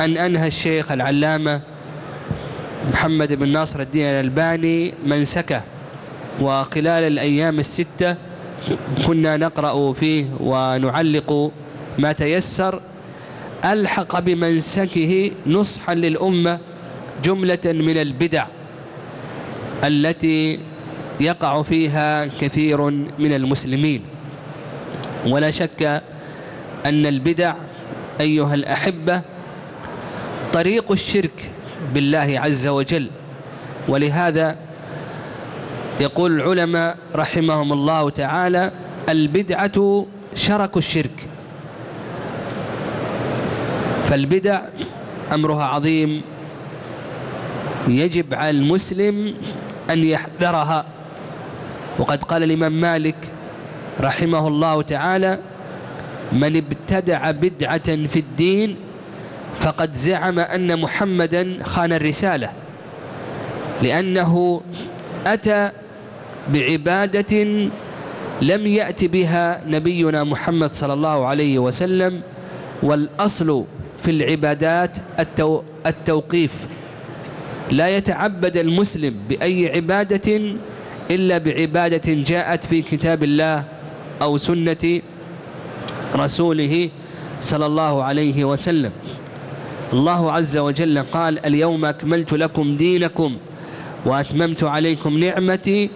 أن أنهى الشيخ العلامة محمد بن ناصر الدين الألباني منسكة وخلال الأيام الستة كنا نقرأ فيه ونعلق ما تيسر. ألحق بمنسكه نصحا للأمة جملة من البدع التي يقع فيها كثير من المسلمين. ولا شك أن البدع أيها الأحبة طريق الشرك بالله عز وجل. ولهذا يقول العلماء رحمهم الله تعالى البدعة شرك الشرك. فالبدع أمرها عظيم. يجب على المسلم أن يحذرها. وقد قال الإمام مالك رحمه الله تعالى من ابتدع بدعة في الدين فقد زعم أن محمدا خان الرسالة لأنه أتى بعبادة لم يأت بها نبينا محمد صلى الله عليه وسلم والأصل في العبادات التو التوقيف. لا يتعبد المسلم بأي عبادة إلا بعبادة جاءت في كتاب الله أو سنة رسوله صلى الله عليه وسلم. الله عز وجل قال اليوم أكملت لكم دينكم وأتممت عليكم نعمتي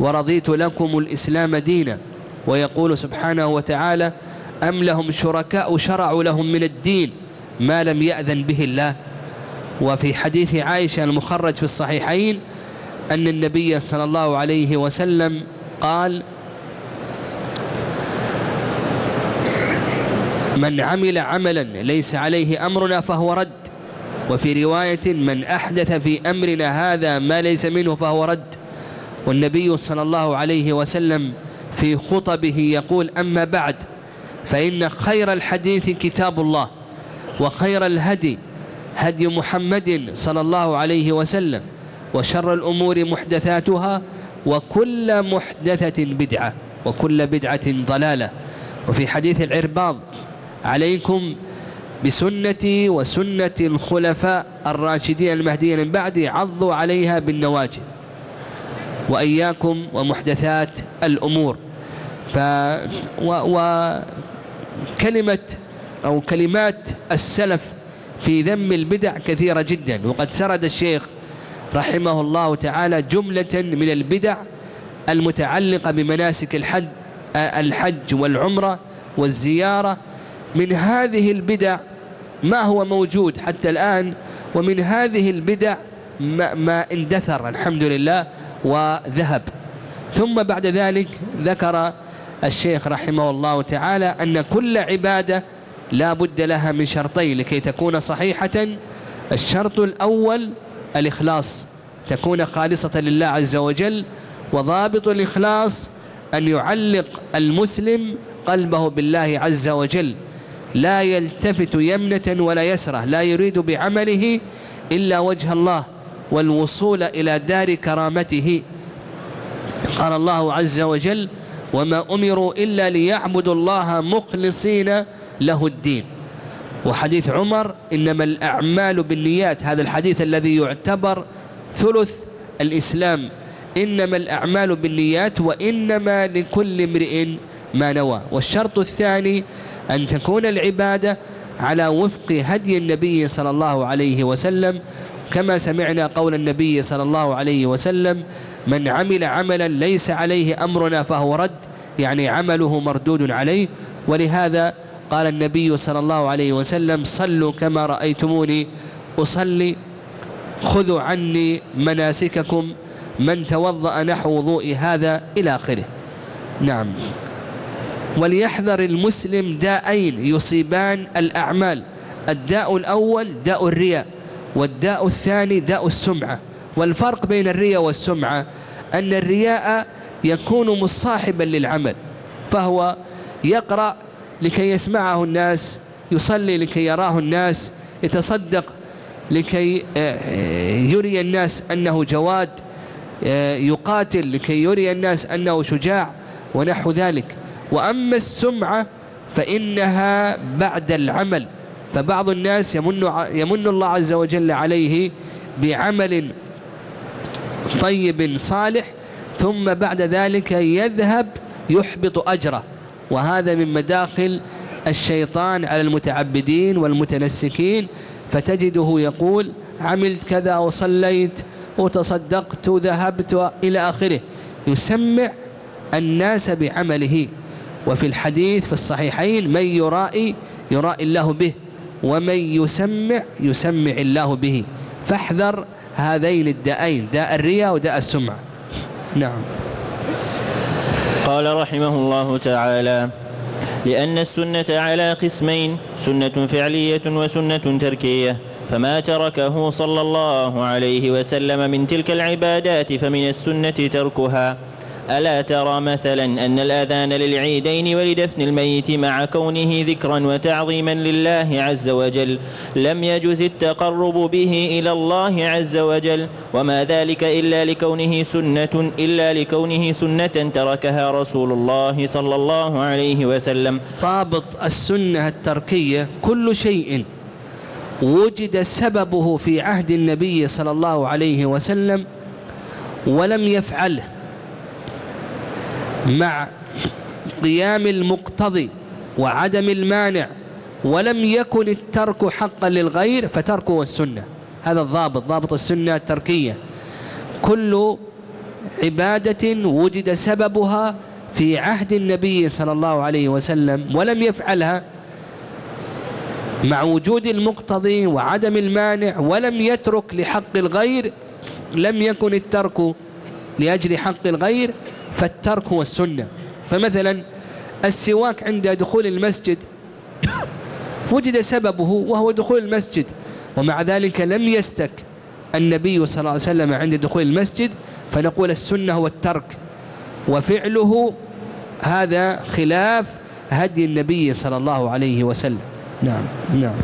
ورضيت لكم الإسلام دينا. ويقول سبحانه وتعالى أم لهم شركاء شرعوا لهم من الدين ما لم يأذن به الله. وفي حديث عائشة المخرج في الصحيحين أن النبي صلى الله عليه وسلم قال من عمل عملا ليس عليه أمرنا فهو رد. وفي رواية من أحدث في أمرنا هذا ما ليس منه فهو رد. والنبي صلى الله عليه وسلم في خطبه يقول أما بعد فإن خير الحديث كتاب الله وخير الهدي هدي محمد صلى الله عليه وسلم وشر الأمور محدثاتها وكل محدثة بدعة وكل بدعة ضلالة. وفي حديث العرباض عليكم بسنتي وسنة الخلفاء الراشدين المهديين من بعدي عضوا عليها بالنواجذ وإياكم ومحدثات الأمور. ف و... وكلمة أو كلمات السلف في ذم البدع كثيرة جدا. وقد سرد الشيخ رحمه الله تعالى جملة من البدع المتعلقة بمناسك الحج الحج والعمرة والزيارة من هذه البدع ما هو موجود حتى الآن ومن هذه البدع ما, ما اندثر الحمد لله وذهب. ثم بعد ذلك ذكر الشيخ رحمه الله تعالى أن كل عبادة لا بد لها من شرطين لكي تكون صحيحة. الشرط الأول الإخلاص تكون خالصة لله عز وجل وضابط الإخلاص أن يعلق المسلم قلبه بالله عز وجل. لا يلتفت يمنة ولا يسرة لا يريد بعمله إلا وجه الله والوصول إلى دار كرامته. قال الله عز وجل وما أمروا إلا ليعبدوا الله مخلصين له الدين. وحديث عمر إنما الأعمال بالنيات. هذا الحديث الذي يعتبر ثلث الإسلام. إنما الأعمال بالنيات وإنما لكل امرئ ما نوى. والشرط الثاني أن تكون العبادة على وفق هدي النبي صلى الله عليه وسلم. كما سمعنا قول النبي صلى الله عليه وسلم من عمل عملا ليس عليه أمرنا فهو رد. يعني عمله مردود عليه. ولهذا قال النبي صلى الله عليه وسلم صلوا كما رأيتموني أصلي خذوا عني مناسككم من توضأ نحو وضوء هذا إلى آخره. نعم. وليحذر المسلم داءين يصيبان الأعمال. الداء الأول داء الرياء والداء الثاني داء السمعة. والفرق بين الرياء والسمعة أن الرياء يكون مصاحبا للعمل فهو يقرأ لكي يسمعه الناس يصلي لكي يراه الناس يتصدق لكي آه، يري الناس أنه جواد آه، يقاتل لكي يري الناس أنه شجاع ونحو ذلك. وأما السمعة فإنها بعد العمل. فبعض الناس يمن, يمن الله عز وجل عليه بعمل طيب صالح ثم بعد ذلك يذهب يحبط أجره. وهذا من مداخل الشيطان على المتعبدين والمتنسكين. فتجده يقول عملت كذا وصليت وتصدقت وذهبت إلى آخره. يسمع الناس بعمله. وفي الحديث في الصحيحين من يرائي يرائي الله به ومن يسمع يسمع الله به فاحذر هذين الدائين داء الرياء وداء السمع نعم. قال رحمه الله تعالى لأن السنة على قسمين سنة فعلية وسنة تركية فما تركه صلى الله عليه وسلم من تلك العبادات فمن السنة تركها. ألا ترى مثلا أن الأذان للعيدين ولدفن الميت مع كونه ذكرا وتعظيما لله عز وجل لم يجز التقرب به إلى الله عز وجل وما ذلك إلا لكونه سنة إلا لكونه سنة تركها رسول الله صلى الله عليه وسلم. ضابط السنة التركية كل شيء. وجد سببه في عهد النبي صلى الله عليه وسلم ولم يفعله. مع قيام المقتضي وعدم المانع ولم يكن الترك حقا للغير فتركه السنة هذا الضابط ضابط السنة التركية. كل عبادة وجد سببها في عهد النبي صلى الله عليه وسلم ولم يفعلها مع وجود المقتضي وعدم المانع ولم يترك لحق الغير لم يكن الترك لأجل حق الغير فالترك هو السنة. فمثلا السواك عند دخول المسجد وجد سببه وهو دخول المسجد ومع ذلك لم يستك النبي صلى الله عليه وسلم عند دخول المسجد فنقول السنة هو الترك. وفعله هذا خلاف هدي النبي صلى الله عليه وسلم. نعم نعم.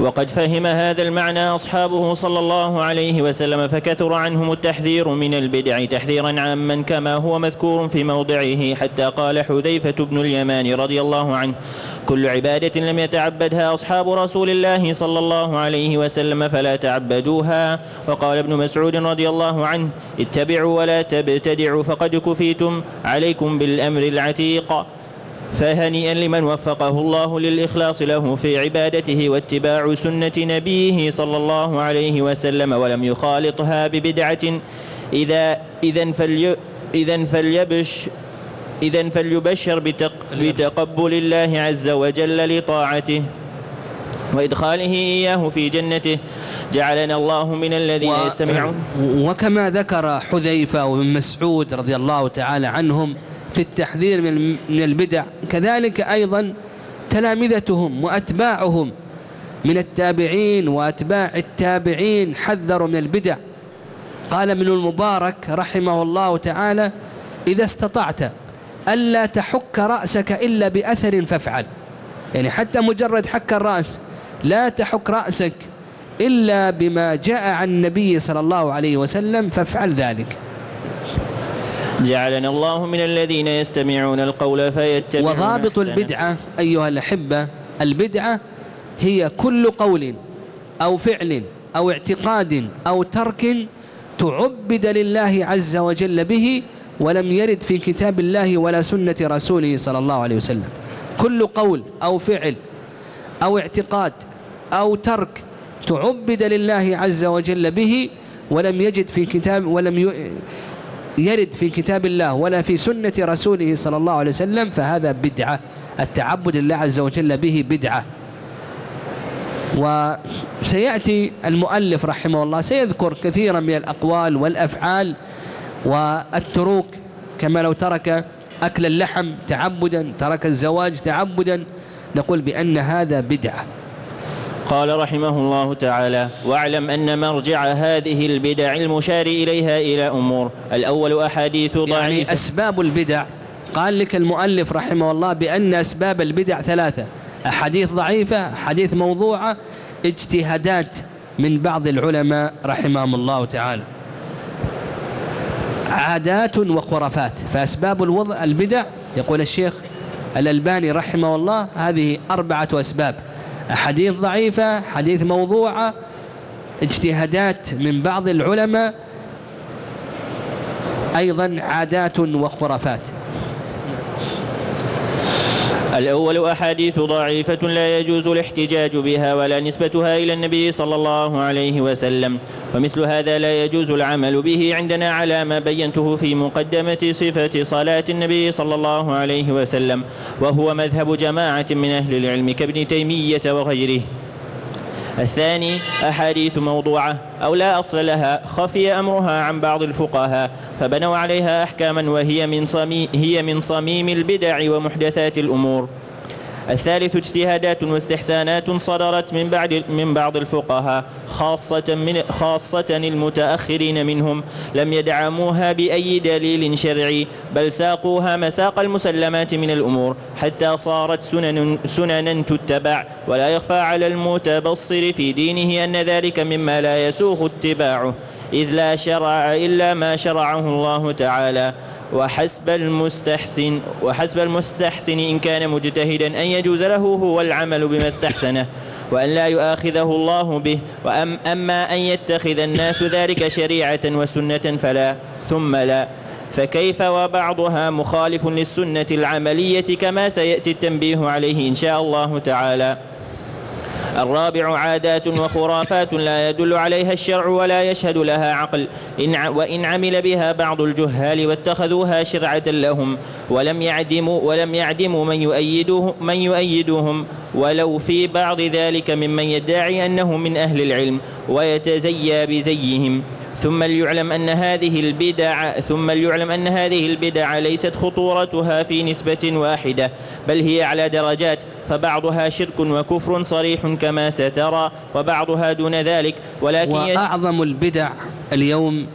وقد فهم هذا المعنى أصحابه صلى الله عليه وسلم فكثر عنهم التحذير من البدع تحذيرا عاما كما هو مذكور في موضعه حتى قال حذيفة بن اليمان رضي الله عنه كل عبادة لم يتعبدها أصحاب رسول الله صلى الله عليه وسلم فلا تعبدوها وقال ابن مسعود رضي الله عنه اتبعوا ولا تبتدعوا فقد كفيتم عليكم بالأمر العتيق فهنيئا لمن وفقه الله للإخلاص له في عبادته واتباع سنة نبيه صلى الله عليه وسلم ولم يخالطها ببدعة. إذا إذا فلي إذا فليبش إذا فليبشر بتق بتقبل الله عز وجل لطاعته وإدخاله إياه في جنته. جعلنا الله من الذين و... يستمعون. وكما ذكر حذيفة وابن مسعود رضي الله تعالى عنهم في التحذير من البدع. كذلك أيضا تلامذتهم وأتباعهم من التابعين وأتباع التابعين حذروا من البدع. قال ابن المبارك رحمه الله تعالى إذا استطعت ألا تحك رأسك إلا بأثر فافعل. يعني حتى مجرد حك الرأس لا تحك رأسك إلا بما جاء عن النبي صلى الله عليه وسلم فافعل ذلك. جعلنا الله من الذين يستمعون القول فيتبعون وضابط البدعة أيها الأحبة البدعة هي كل قول أو فعل أو اعتقاد أو ترك تعبد لله عز وجل به ولم يرد في كتاب الله ولا سنة رسوله صلى الله عليه وسلم. كل قول أو فعل أو اعتقاد أو ترك تعبد لله عز وجل به ولم يجد في كتاب ولم يرد في كتاب الله ولا في سنة رسوله صلى الله عليه وسلم فهذا بدعة. التعبد لله عز وجل به بدعة. وسيأتي المؤلف رحمه الله سيذكر كثيرا من الأقوال والأفعال والتروك. كما لو ترك أكل اللحم تعبدا ترك الزواج تعبدا نقول بأن هذا بدعة. قال رحمه الله تعالى واعلم أن مرجع هذه البدع المشار إليها إلى أمور. الأول أحاديث ضعيفة. يعني أسباب البدع. قال لك المؤلف رحمه الله بأن أسباب البدع ثلاثة أحاديث ضعيفة أحاديث موضوعة اجتهادات من بعض العلماء رحمهم الله تعالى. عادات وخرافات. فأسباب الوضع البدع يقول الشيخ الألباني رحمه الله هذه أربعة أسباب. أحاديث ضعيفة حديث موضوعة اجتهادات من بعض العلماء أيضا عادات وخرافات. الأول أحاديث ضعيفة لا يجوز الاحتجاج بها ولا نسبتها إلى النبي صلى الله عليه وسلم. ومثل هذا لا يجوز العمل به عندنا على ما بينته في مقدمة صفة صلاة النبي صلى الله عليه وسلم وهو مذهب جماعة من أهل العلم كابن تيمية وغيره. الثاني أحاديث موضوعة أو لا أصل لها خفي أمرها عن بعض الفقهاء فبنوا عليها أحكاما وهي من صميم, هي من صميم البدع ومحدثات الأمور. الثالث اجتهادات واستحسانات صدرت من بعد من بعض الفقهاء خاصة من خاصة المتأخرين منهم لم يدعموها بأي دليل شرعي بل ساقوها مساق المسلمات من الأمور حتى صارت سنن سننا تتبع ولا يخفى على المتبصر في دينه أن ذلك مما لا يسوغ اتباعه إذ لا شرع إلا ما شرعه الله تعالى. وحسب المستحسن وحسب المستحسن إن كان مجتهدا أن يجوز له هو العمل بما استحسنه وأن لا يؤاخذه الله به وأم أما أن يتخذ الناس ذلك شريعة وسنة فلا ثم لا. فكيف وبعضها مخالف للسنة العملية كما سيأتي التنبيه عليه إن شاء الله تعالى. الرابع عادات وخرافات لا يدل عليها الشرع ولا يشهد لها عقل. إن وإن عمل بها بعض الجهال واتخذوها شرعة لهم. ولم يعدموا ولم يعدموا من يؤيده من يؤيدهم ولو في بعض ذلك ممن يدعي أنه من أهل العلم ويتزيى بزيهم. ثم ليعلم أن هذه البدع ثم ليعلم أن هذه البدع ليست خطورتها في نسبة واحدة بل هي على درجات فبعضها شرك وكفر صريح كما سترى وبعضها دون ذلك ولكن وأعظم البدع اليوم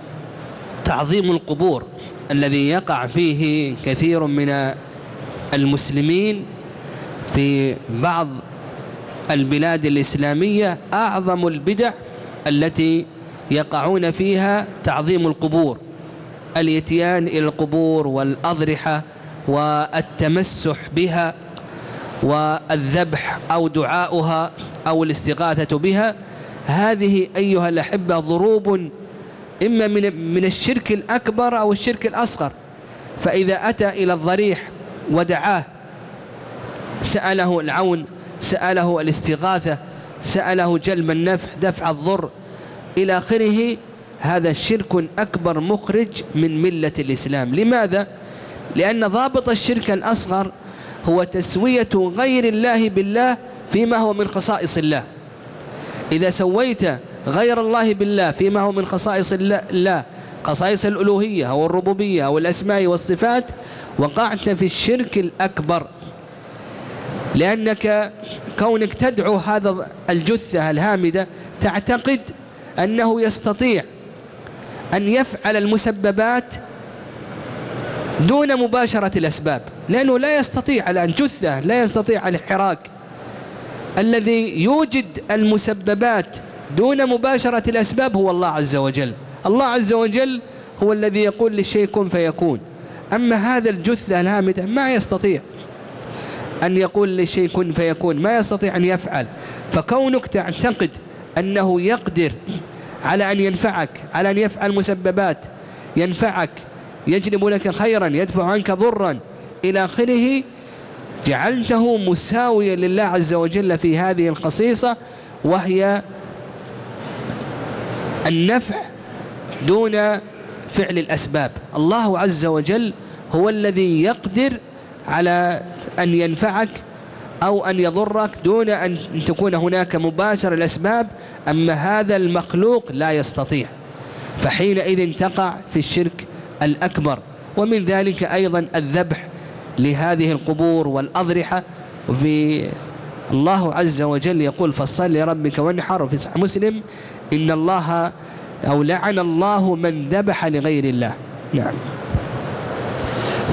تعظيم القبور الذي يقع فيه كثير من المسلمين في بعض البلاد الإسلامية أعظم البدع التي يقعون فيها تعظيم القبور الإتيان إلى القبور والأضرحة والتمسح بها والذبح أو دعاؤها أو الاستغاثة بها. هذه أيها الأحبة ضروب إما من من الشرك الأكبر أو الشرك الأصغر. فإذا أتى إلى الضريح ودعاه سأله العون سأله الاستغاثة سأله جلب النفع دفع الضر إلى آخره هذا شرك أكبر مخرج من ملة الإسلام. لماذا؟ لأن ضابط الشرك الأصغر هو تسوية غير الله بالله فيما هو من خصائص الله. إذا سويت غير الله بالله فيما هو من خصائص الله خصائص الألوهية أو الربوبية أو الأسماء والصفات وقعت في الشرك الأكبر. لأنك كونك تدعو هذا الجثة الهامدة تعتقد أنه يستطيع أن يفعل المسببات دون مباشرة الأسباب لأنه لا يستطيع الآن جثة لا يستطيع الحراك. الذي يوجد المسببات دون مباشرة الأسباب هو الله عز وجل. الله عز وجل هو الذي يقول للشيء كن فيكون. أما هذا الجثة الهامدة ما يستطيع أن يقول للشيء كن فيكون ما يستطيع أن يفعل. فكونك تعتقد أنه يقدر على أن ينفعك على أن يفعل مسببات ينفعك. يجلب لك خيرا يدفع عنك ضرا. إلى آخره جعلته مساويا لله عز وجل في هذه الخصيصة وهي النفع دون فعل الأسباب. الله عز وجل هو الذي يقدر على أن ينفعك أو أن يضرك دون أن تكون هناك مباشر الأسباب أما هذا المخلوق لا يستطيع. فحينئذ تقع في الشرك الأكبر. ومن ذلك أيضا الذبح لهذه القبور والأضرحة. في الله عز وجل يقول فصل لربك وانحر وفي صحيح مسلم إن الله أو لعن الله من ذبح لغير الله. نعم.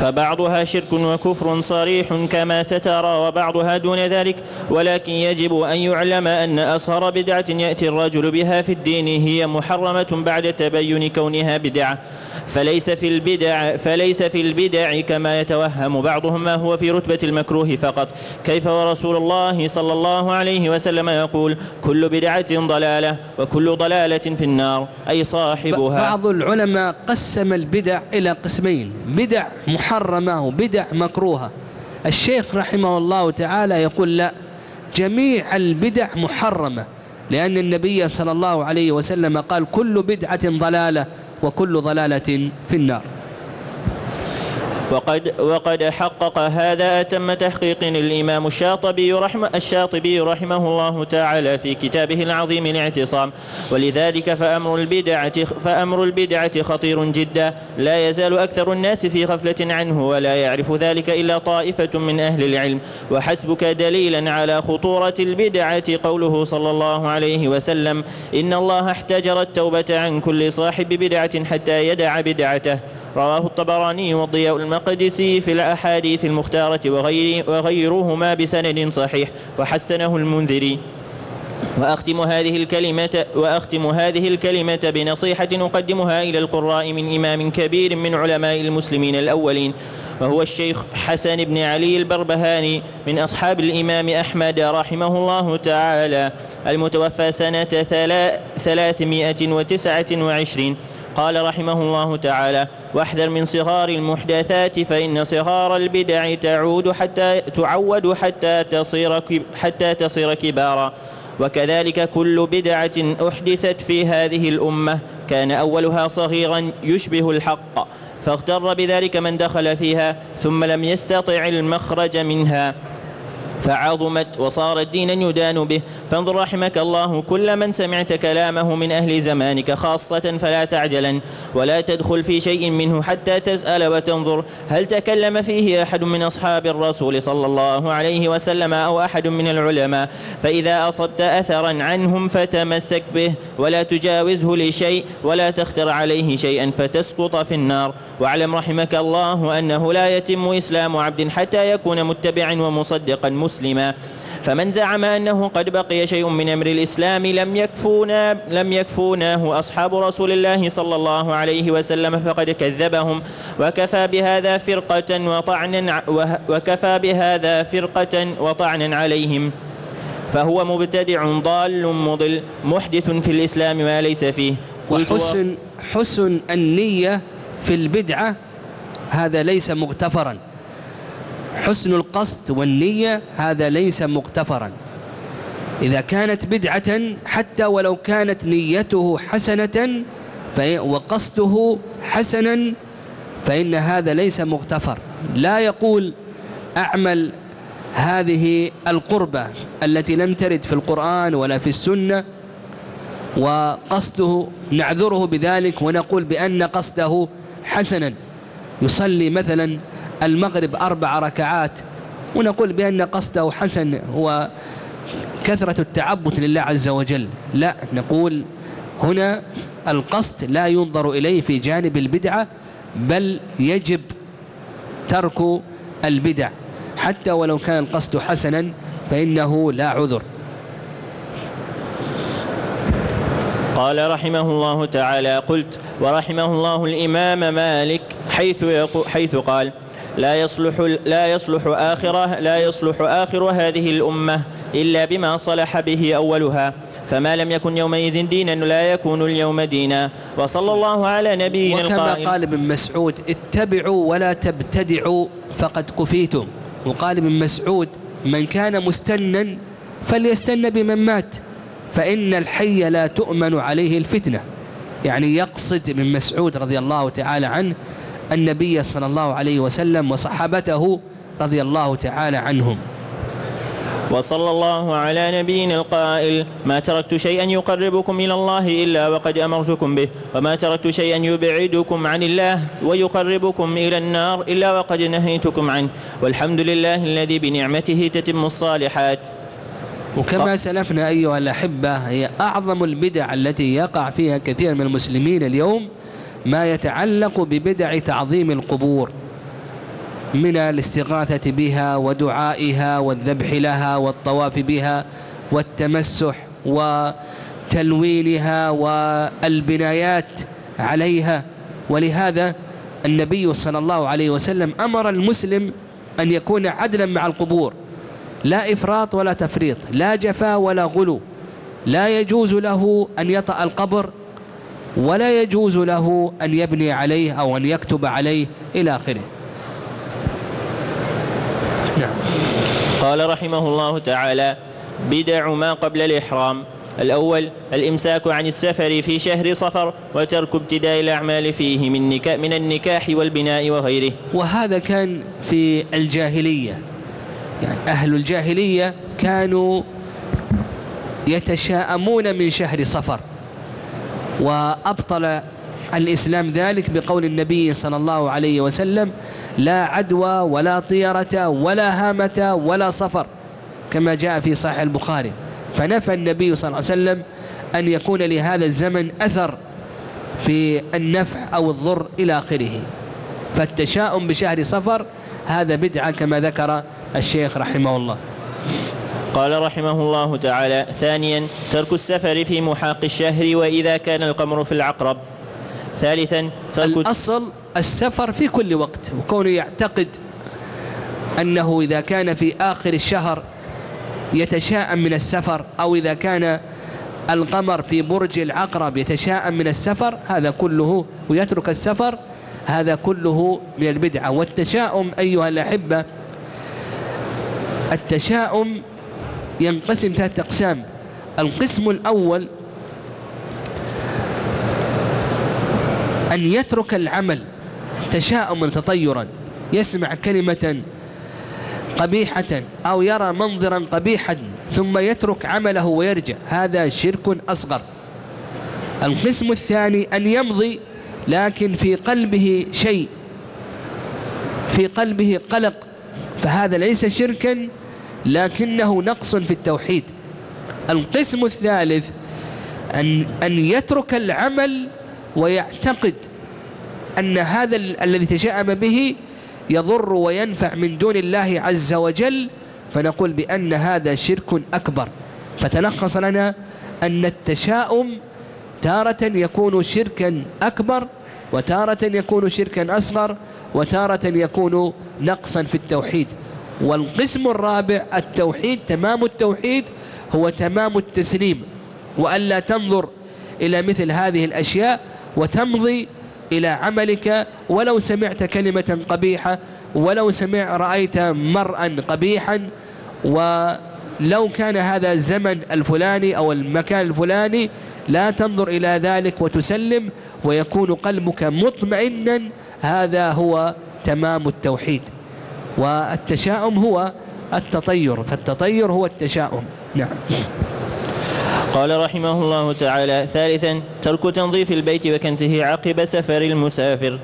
فبعضها شرك وكفر صريح كما سترى وبعضها دون ذلك ولكن يجب أن يعلم أن أصهر بدعة يأتي الرجل بها في الدين هي محرمة بعد تبين كونها بدعة. فليس في البدع فليس في البدع كما يتوهم بعضهم ما هو في رتبة المكروه فقط. كيف ورسول الله صلى الله عليه وسلم يقول كل بدعة ضلالة وكل ضلالة في النار أي صاحبها. بعض العلماء قسم البدع إلى قسمين بدع محرمة وبدع مكروهة. الشيخ رحمه الله تعالى يقول لا جميع البدع محرمة لأن النبي صلى الله عليه وسلم قال كل بدعة ضلالة وكل ضلالة في النار. وقد وقد حقق هذا أتم تحقيق الإمام الشاطبي رحمه الشاطبي رحمه الله تعالى في كتابه العظيم الاعتصام. ولذلك فأمر البدعة فأمر البدعة خطير جدا. لا يزال أكثر الناس في غفلة عنه ولا يعرف ذلك إلا طائفة من أهل العلم. وحسبك دليلا على خطورة البدعة قوله صلى الله عليه وسلم إن الله احتجر التوبة عن كل صاحب بدعة حتى يدع بدعته. رواه الطبراني والضياء المقدسي في الأحاديث المختارة وغير وغيرهما بسند صحيح وحسنه المنذري. وأختم هذه الكلمة وأختم هذه الكلمة بنصيحة أقدمها إلى القراء من إمام كبير من علماء المسلمين الأولين وهو الشيخ حسن بن علي البربهاني من أصحاب الإمام أحمد رحمه الله تعالى المتوفى سنة ثلاثمائة وتسعة وعشرين. قال رحمه الله تعالى واحذر من صغار المحدثات فإن صغار البدع تعود حتى تعود حتى تصير حتى تصير كبارا. وكذلك كل بدعة أحدثت في هذه الأمة كان أولها صغيرا يشبه الحق فاغتر بذلك من دخل فيها ثم لم يستطع المخرج منها. فعظمت وصارت دينا يدان به. فانظر رحمك الله كل من سمعت كلامه من أهل زمانك خاصة فلا تعجلا. ولا تدخل في شيء منه حتى تسأل وتنظر. هل تكلم فيه أحد من أصحاب الرسول صلى الله عليه وسلم أو أحد من العلماء؟ فإذا أصبت أثرا عنهم فتمسك به. ولا تجاوزه لشيء ولا تختر عليه شيئا فتسقط في النار. واعلم رحمك الله أنه لا يتم إسلام عبد حتى يكون متبعا ومصدقا مسلما فمن زعم أنه قد بقي شيء من أمر الإسلام لم يكفونا لم يكفوناه أصحاب رسول الله صلى الله عليه وسلم فقد كذبهم. وكفى بهذا فرقة وطعنا وكفى بهذا فرقة وطعنا عليهم. فهو مبتدع ضال مضل محدث في الإسلام ما ليس فيه. وحسن حسن النية في البدعة هذا ليس مغتفرا. حسن القصد والنية هذا ليس مغتفرا. إذا كانت بدعة حتى ولو كانت نيته حسنة وقصده حسنا فإن هذا ليس مغتفر. لا يقول أعمل هذه القربة التي لم ترد في القرآن ولا في السنة وقصده نعذره بذلك ونقول بأن قصده حسنا. يصلي مثلا المغرب أربع ركعات ونقول بأن قصده حسن هو كثرة التعبد لله عز وجل. لا نقول هنا القصد لا ينظر إليه في جانب البدعة بل يجب ترك البدع. حتى ولو كان القصد حسنا فإنه لا عذر. قال رحمه الله تعالى قلت ورحمه الله الإمام مالك حيث حيث قال لا يصلح لا يصلح آخره لا يصلح آخر هذه الأمة إلا بما صلح به أولها. فما لم يكن يومئذ دينا لا يكون اليوم دينا. وصلى الله على نبينا القائل وكما قال ابن مسعود اتبعوا ولا تبتدعوا فقد كفيتم. وقال ابن مسعود من كان مستنا فليستن بمن مات فإن الحي لا تؤمن عليه الفتنة. يعني يقصد ابن مسعود رضي الله تعالى عنه النبي صلى الله عليه وسلم وصحابته رضي الله تعالى عنهم. وصلى الله على نبينا القائل ما تركت شيئا يقربكم إلى الله إلا وقد أمرتكم به وما تركت شيئا يبعدكم عن الله ويقربكم إلى النار إلا وقد نهيتكم عنه والحمد لله الذي بنعمته تتم الصالحات. وكما سلفنا أيها الأحبة هي أعظم البدع التي يقع فيها كثير من المسلمين اليوم ما يتعلق ببدع تعظيم القبور من الاستغاثة بها ودعائها والذبح لها والطواف بها والتمسح وتلوينها والبنايات عليها. ولهذا النبي صلى الله عليه وسلم أمر المسلم أن يكون عدلا مع القبور. لا إفراط ولا تفريط لا جفا ولا غلو. لا يجوز له أن يطأ القبر ولا يجوز له أن يبني عليه أو أن يكتب عليه إلى آخره. نعم. قال رحمه الله تعالى بدع ما قبل الإحرام. الأول الإمساك عن السفر في شهر صفر وترك ابتداء الأعمال فيه من, نكا من النكاح والبناء وغيره. وهذا كان في الجاهلية. يعني أهل الجاهلية كانوا يتشاءمون من شهر صفر. وأبطل الإسلام ذلك بقول النبي صلى الله عليه وسلم لا عدوى ولا طيرة ولا هامة ولا صفر كما جاء في صحيح البخاري. فنفى النبي صلى الله عليه وسلم أن يكون لهذا الزمن أثر في النفع أو الضر إلى آخره. فالتشاؤم بشهر صفر هذا بدعة كما ذكر الشيخ رحمه الله. قال رحمه الله تعالى ثانيا ترك السفر في محاق الشهر وإذا كان القمر في العقرب. ثالثا ترك الأصل السفر في كل وقت وكونه يعتقد أنه إذا كان في آخر الشهر يتشاءم من السفر أو إذا كان القمر في برج العقرب يتشاءم من السفر هذا كله ويترك السفر هذا كله من البدعة. والتشاؤم أيها الأحبة التشاؤم ينقسم ثلاثة أقسام. القسم الأول أن يترك العمل تشاؤما تطيرا يسمع كلمة قبيحة أو يرى منظرا قبيحا ثم يترك عمله ويرجع. هذا شرك أصغر. القسم الثاني أن يمضي لكن في قلبه شيء في قلبه قلق. فهذا ليس شركا لكنه نقص في التوحيد. القسم الثالث أن, أن يترك العمل ويعتقد أن هذا الذي تشاءم به يضر وينفع من دون الله عز وجل فنقول بأن هذا شرك أكبر. فتلخص لنا أن التشاؤم تارة يكون شركا أكبر وتارة يكون شركا أصغر وتارة يكون نقصا في التوحيد. والقسم الرابع التوحيد تمام التوحيد هو تمام التسليم. وألا تنظر إلى مثل هذه الأشياء وتمضي إلى عملك ولو سمعت كلمة قبيحة ولو سمع رأيت مرأا قبيحا ولو كان هذا الزمن الفلاني أو المكان الفلاني لا تنظر إلى ذلك وتسلم ويكون قلبك مطمئنا هذا هو تمام التوحيد. والتشاؤم هو التطير فالتطير هو التشاؤم. نعم. قال رحمه الله تعالى ثالثا ترك تنظيف البيت وكنسه عقب سفر المسافر.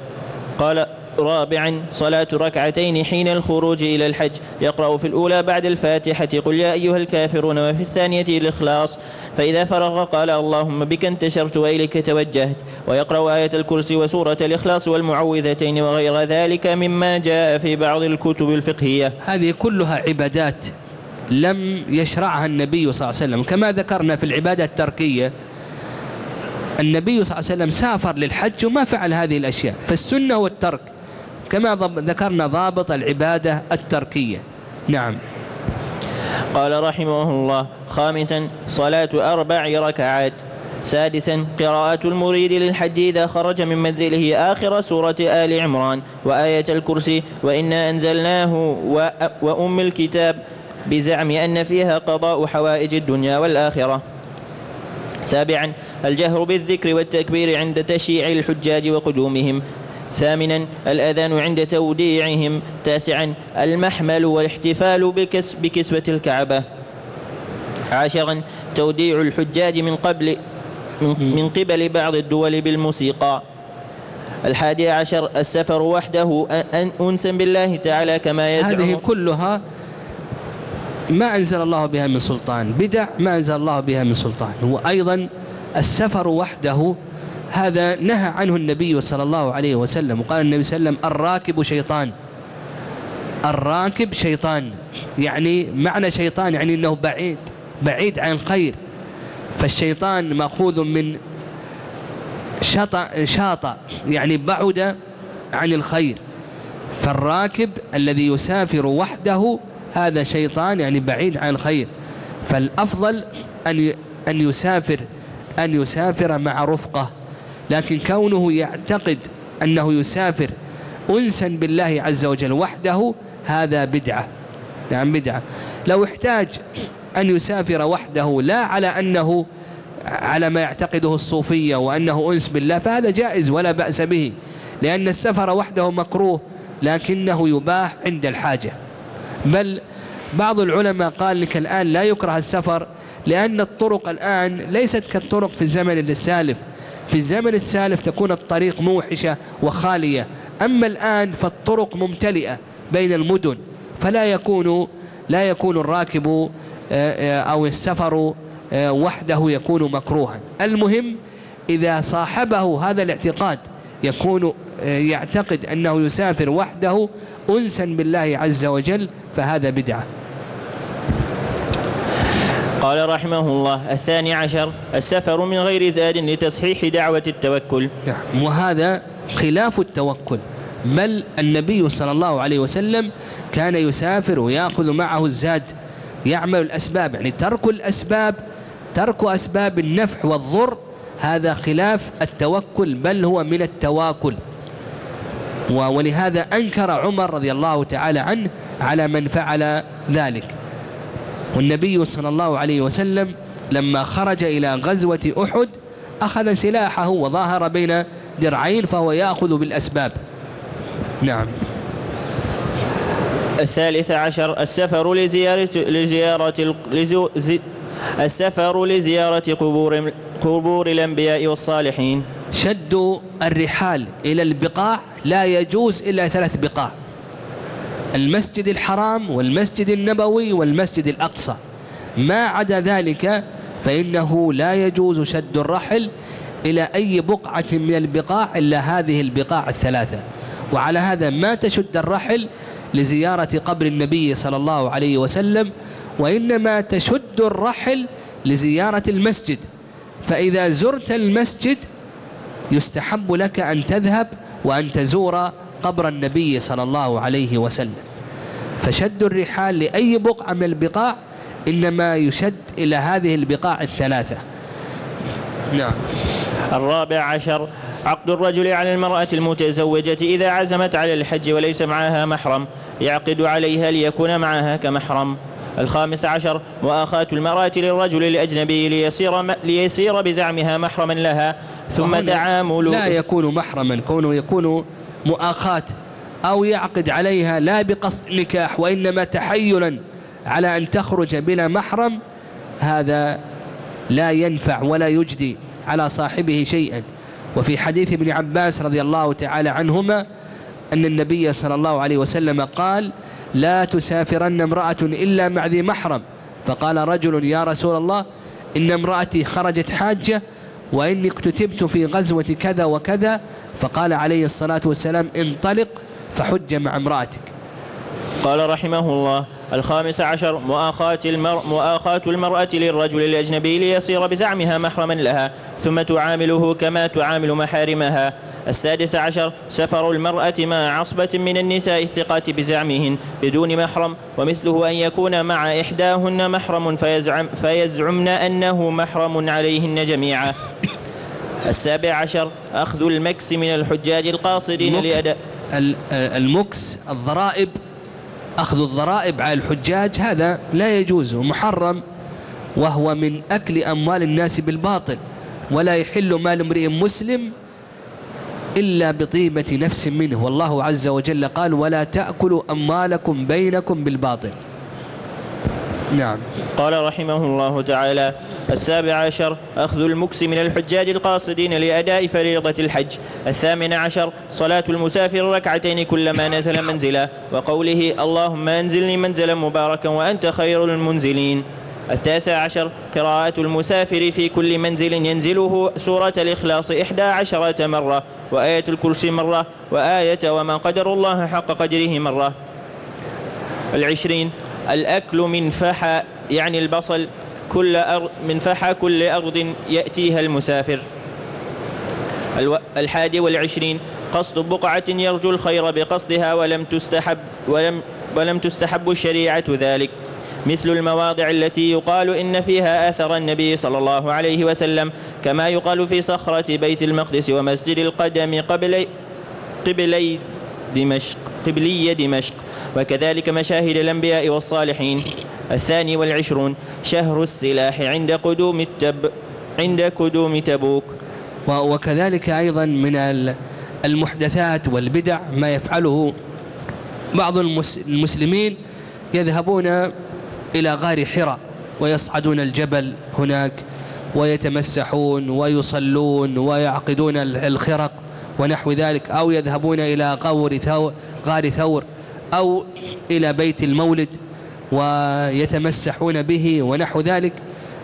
قال رابعا صلاة ركعتين حين الخروج إلى الحج. يقرأ في الأولى بعد الفاتحة قل يا أيها الكافرون وفي الثانية الإخلاص. فإذا فرغ قال اللهم بك انتشرت وإليك توجهت. ويقرأ آية الكرسي وسورة الإخلاص والمعوذتين وغير ذلك مما جاء في بعض الكتب الفقهية. هذه كلها عبادات لم يشرعها النبي صلى الله عليه وسلم. كما ذكرنا في العبادة التركية النبي صلى الله عليه وسلم سافر للحج وما فعل هذه الأشياء. فالسنة والترك كما ذكرنا ضابط العبادة التركية. نعم. قال رحمه الله. خامسا صلاة أربع ركعات. سادسا قراءة المريد للحج إذا خرج من منزله آخر سورة آل عمران وآية الكرسي وإنا أنزلناه وأم الكتاب بزعم أن فيها قضاء حوائج الدنيا والآخرة. سابعا الجهر بالذكر والتكبير عند تشييع الحجاج وقدومهم. ثامنا الأذان عند توديعهم. تاسعا المحمل والاحتفال بكس بكسوة الكعبة. عاشرا توديع الحجاج من قبل من قبل بعض الدول بالموسيقى. الحادي عشر السفر وحده أنسا بالله تعالى كما يزعم. هذه كلها ما أنزل الله بها من سلطان بدع ما أنزل الله بها من سلطان. هو أيضا السفر وحده هذا نهى عنه النبي صلى الله عليه وسلم وقال النبي صلى الله عليه وسلم الراكب شيطان. الراكب شيطان يعني معنى شيطان يعني أنه بعيد بعيد عن الخير. فالشيطان مأخوذ من شطأ شاطأ يعني بعد عن الخير. فالراكب الذي يسافر وحده هذا شيطان يعني بعيد عن الخير. فالأفضل أن أن يسافر أن يسافر مع رفقة. لكن كونه يعتقد أنه يسافر أنسا بالله عز وجل وحده هذا بدعة. نعم بدعة. لو احتاج أن يسافر وحده لا على أنه على ما يعتقده الصوفية وأنه أنس بالله فهذا جائز ولا بأس به لأن السفر وحده مكروه لكنه يباح عند الحاجة. بل بعض العلماء قال لك الآن لا يكره السفر لأن الطرق الآن ليست كالطرق في الزمن السالف. في الزمن السالف تكون الطريق موحشة وخالية. أما الآن فالطرق ممتلئة بين المدن فلا يكون لا يكون الراكب آه، آه، أو السفر آه، وحده يكون مكروها. المهم إذا صاحبه هذا الاعتقاد يكون يعتقد أنه يسافر وحده أنسا بالله عز وجل فهذا بدعة. قال رحمه الله الثاني عشر السفر من غير زاد لتصحيح دعوة التوكل. نعم. وهذا خلاف التوكل. بل النبي صلى الله عليه وسلم كان يسافر ويأخذ معه الزاد يعمل الأسباب. يعني ترك الأسباب ترك أسباب النفع والضر هذا خلاف التوكل بل هو من التواكل. ولهذا أنكر عمر رضي الله تعالى عنه على من فعل ذلك. والنبي صلى الله عليه وسلم لما خرج إلى غزوة أحد أخذ سلاحه وظاهر بين درعين فهو يأخذ بالأسباب. نعم. الثالث عشر السفر لزيارة لزيارة لزو السفر لزيارة قبور قبور الأنبياء والصالحين. شد الرحال إلى البقاع لا يجوز إلا ثلاث بقاع. المسجد الحرام والمسجد النبوي والمسجد الأقصى. ما عدا ذلك فإنه لا يجوز شد الرحل إلى أي بقعة من البقاع إلا هذه البقاع الثلاثة. وعلى هذا ما تشد الرحل لزيارة قبر النبي صلى الله عليه وسلم وإنما تشد الرحل لزيارة المسجد. فإذا زرت المسجد يستحب لك أن تذهب وأن تزور قبر النبي صلى الله عليه وسلم. فشد الرحال لأي بقعة من البقاع إنما يشد إلى هذه البقاع الثلاثة. نعم. الرابع عشر عقد الرجل على المرأة المتزوجة إذا عزمت على الحج وليس معها محرم يعقد عليها ليكون معها كمحرم. الخامس عشر مؤاخاة المرأة للرجل الأجنبي ليصير, ليصير بزعمها محرما لها ثم تعامل لا يكون محرما كونه يكون مؤاخاة أو يعقد عليها لا بقصد نكاح وإنما تحيلا على أن تخرج بلا محرم هذا لا ينفع ولا يجدي على صاحبه شيئا. وفي حديث ابن عباس رضي الله تعالى عنهما أن النبي صلى الله عليه وسلم قال لا تسافرن امرأة إلا مع ذي محرم فقال رجل يا رسول الله إن امرأتي خرجت حاجة وإني اكتتبت في غزوة كذا وكذا فقال عليه الصلاة والسلام انطلق فحج مع امرأتك. قال رحمه الله الخامس عشر مؤاخاة, المر... المرأة للرجل الأجنبي ليصير بزعمها محرما لها ثم تعامله كما تعامل محارمها. السادس عشر سفر المرأة مع عصبة من النساء الثقات بزعمهن بدون محرم ومثله أن يكون مع إحداهن محرم فيزعم فيزعمن أنه محرم عليهن جميعا. السابع عشر أخذ المكس من الحجاج القاصدين لأداء المكس الضرائب أخذ الضرائب على الحجاج هذا لا يجوز محرم وهو من أكل أموال الناس بالباطل ولا يحل مال امرئ مسلم إلا بطيبة نفس منه. والله عز وجل قال ولا تأكلوا أموالكم بينكم بالباطل. نعم. قال رحمه الله تعالى السابع عشر أخذ المكس من الحجاج القاصدين لأداء فريضة الحج. الثامن عشر صلاة المسافر ركعتين كلما نزل منزلا. وقوله اللهم أنزلني منزلا مباركا وأنت خير المنزلين. التاسع عشر قراءة المسافر في كل منزل ينزله سورة الإخلاص إحدى عشرة مرة وآية الكرسي مرة وآية وما قدر الله حق قدره مرة العشرين الأكل من فحى يعني البصل كل أرض من فحى كل أرض يأتيها المسافر. الحادي والعشرين قصد بقعة يرجو الخير بقصدها ولم تستحب ولم ولم تستحب الشريعة ذلك مثل المواضع التي يقال إن فيها آثر النبي صلى الله عليه وسلم كما يقال في صخرة بيت المقدس ومسجد القدم قبل قبلي دمشق قبلي دمشق وكذلك مشاهد الأنبياء والصالحين. الثاني والعشرون شهر السلاح عند قدوم التب عند قدوم تبوك. وكذلك أيضا من المحدثات والبدع ما يفعله بعض المسلمين يذهبون إلى غار حراء ويصعدون الجبل هناك ويتمسحون ويصلون ويعقدون الخرق ونحو ذلك أو يذهبون إلى غور ثور غار ثور أو إلى بيت المولد ويتمسحون به ونحو ذلك.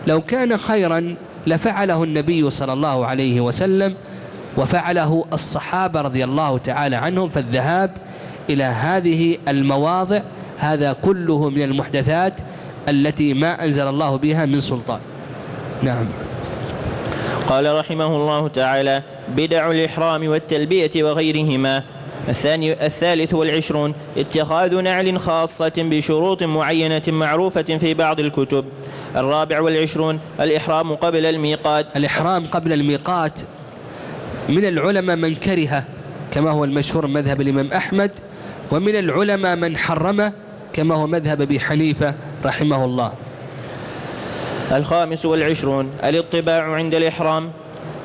لو كان خيرا لفعله النبي صلى الله عليه وسلم وفعله الصحابة رضي الله تعالى عنهم فالذهاب إلى هذه المواضع هذا كله من المحدثات التي ما أنزل الله بها من سلطان. نعم. قال رحمه الله تعالى بدع الإحرام والتلبية وغيرهما. الثاني الثالث والعشرون اتخاذ نعل خاصة بشروط معينة معروفة في بعض الكتب. الرابع والعشرون الإحرام قبل الميقات. الإحرام قبل الميقات من العلماء من كره كما هو المشهور مذهب الإمام أحمد ومن العلماء من حرمه كما هو مذهب أبي حنيفة رحمه الله الخامس والعشرون الاطباع عند الإحرام.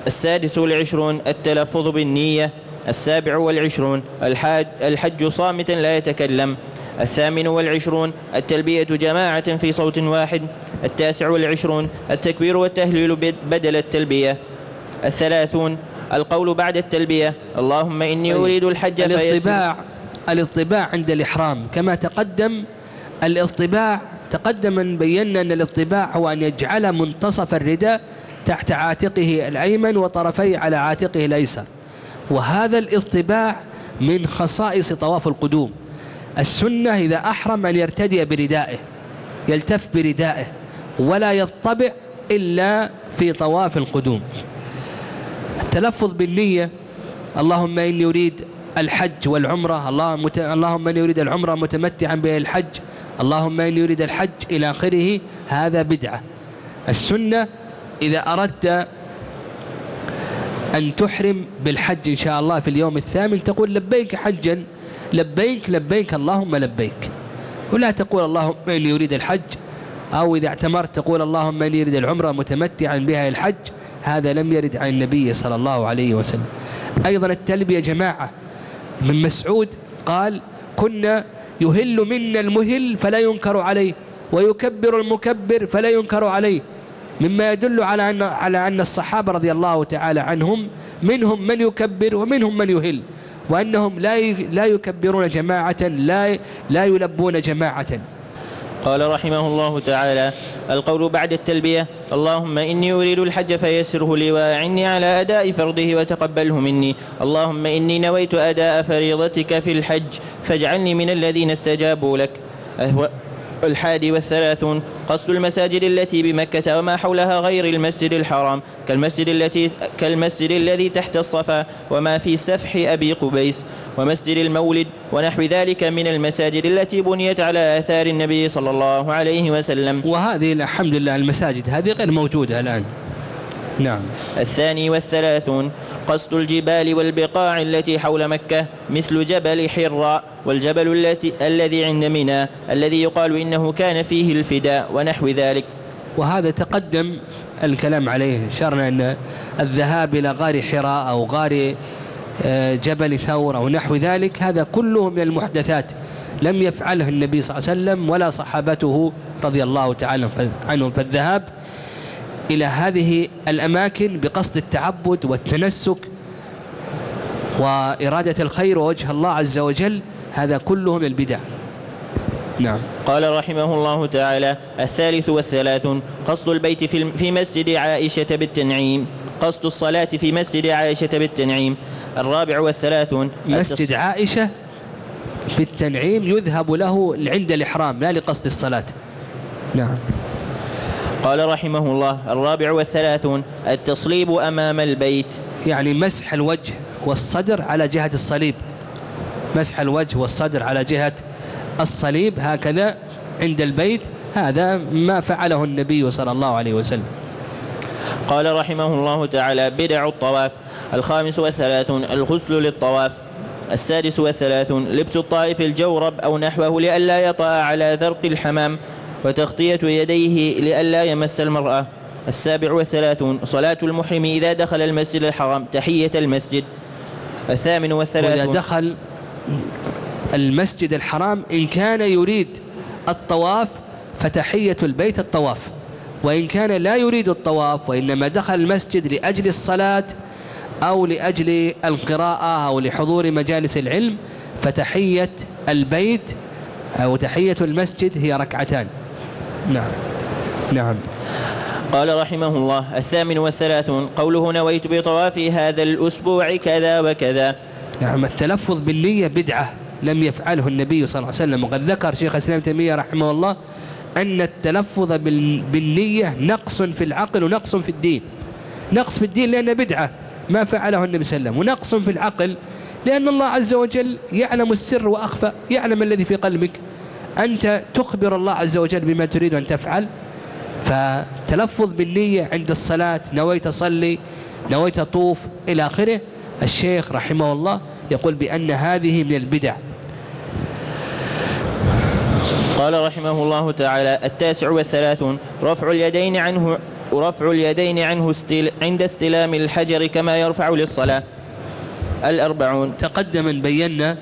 السادس والعشرون التلفظ بالنية. السابع والعشرون الحاج الحج صامتا لا يتكلم. الثامن والعشرون التلبية جماعة في صوت واحد. التاسع والعشرون التكبير والتهليل بدل التلبية. الثلاثون القول بعد التلبية. اللهم إني طيب. أريد الحج الاطباع الاطباع عند الإحرام. كما تقدم الاطباع تقدم أن بينا أن الاطباع هو أن يجعل منتصف الرداء تحت عاتقه الأيمن وطرفيه على عاتقه الأيسر. وهذا الاطباع من خصائص طواف القدوم. السنة إذا أحرم أن يرتدي بردائه يلتف بردائه ولا يطبع إلا في طواف القدوم. التلفظ بالنية اللهم إني أريد الحج والعمرة اللهم إني أريد العمرة متمتعا به الحج اللهم إني أريد الحج إلى آخره هذا بدعة. السنة إذا أردت أن تحرم بالحج إن شاء الله في اليوم الثامن تقول لبيك حجا لبيك لبيك اللهم لبيك. ولا تقول اللهم إني أريد الحج أو إذا اعتمرت تقول اللهم إني أريد العمرة متمتعا بها الحج هذا لم يرد عن النبي صلى الله عليه وسلم. أيضا التلبية جماعة من مسعود قال كنا يهل منا المهل فلا ينكر عليه ويكبر المكبر فلا ينكر عليه. مما يدل على أن على أن الصحابة رضي الله تعالى عنهم منهم من يكبر ومنهم من يهل وأنهم لا لا يكبرون جماعة لا لا يلبون جماعة. قال رحمه الله تعالى القول بعد التلبية اللهم إني أريد الحج فيسره لي وأعني على أداء فرضه وتقبله مني. اللهم إني نويت أداء فريضتك في الحج فاجعلني من الذين استجابوا لك. الحادي والثلاثون قصد المساجد التي بمكة وما حولها غير المسجد الحرام كالمسجد التي كالمسجد الذي تحت الصفا وما في سفح أبي قبيس ومسجد المولد ونحو ذلك من المساجد التي بنيت على آثار النبي صلى الله عليه وسلم. وهذه الحمد لله المساجد هذه غير موجودة الآن. نعم. الثاني والثلاثون قصد الجبال والبقاع التي حول مكة مثل جبل حراء والجبل التي الذي عند منى الذي يقال إنه كان فيه الفداء ونحو ذلك. وهذا تقدم الكلام عليه شرنا أن الذهاب إلى غار حراء أو غار آه، جبل ثور أو نحو ذلك هذا كله من المحدثات لم يفعله النبي صلى الله عليه وسلم ولا صحابته رضي الله تعالى عنهم. فالذهاب إلى هذه الأماكن بقصد التعبد والتنسك وإرادة الخير ووجه الله عز وجل هذا كله من البدع. نعم. قال رحمه الله تعالى الثالث والثلاثون قصد البيت في في مسجد عائشة بالتنعيم. قصد الصلاة في مسجد عائشة بالتنعيم. الرابع والثلاثون مسجد عائشة في التنعيم يذهب له عند الإحرام لا لقصد الصلاة. نعم. قال رحمه الله الرابع والثلاثون التصليب أمام البيت. يعني مسح الوجه والصدر على جهة الصليب. مسح الوجه والصدر على جهة الصليب هكذا عند البيت هذا ما فعله النبي صلى الله عليه وسلم. قال رحمه الله تعالى بدع الطواف. الخامس والثلاثون الغسل للطواف. السادس والثلاثون لبس الطائف الجورب أو نحوه لئلا يطأ على ذرق الحمام. وتغطية يديه لئلا يمس المرأة. السابع والثلاثون صلاة المحرم إذا دخل المسجد الحرام تحية المسجد. الثامن والثلاثون وإذا دخل المسجد الحرام إن كان يريد الطواف فتحية البيت الطواف. وإن كان لا يريد الطواف وإنما دخل المسجد لأجل الصلاة أو لأجل القراءة أو لحضور مجالس العلم فتحية البيت أو تحية المسجد هي ركعتان. نعم. نعم. قال رحمه الله الثامن والثلاثون قوله نويت بطواف هذا الأسبوع كذا وكذا. نعم التلفظ بالنية بدعة لم يفعله النبي صلى الله عليه وسلم وقد ذكر شيخ الإسلام تيمية رحمه الله أن التلفظ بالنية نقص في العقل ونقص في الدين. نقص في الدين لأنه بدعة ما فعله النبي صلى الله عليه وسلم ونقص في العقل لأن الله عز وجل يعلم السر وأخفى يعلم الذي في قلبك. أنت تخبر الله عز وجل بما تريد أن تفعل. فتلفظ بالنية عند الصلاة نويت أصلي نويت أطوف إلى آخره. الشيخ رحمه الله يقول بأن هذه من البدع. قال رحمه الله تعالى التاسع والثلاثون رفع اليدين عنه رفع اليدين عنه استل عند استلام الحجر كما يرفع للصلاة. الأربعون تقدم بينا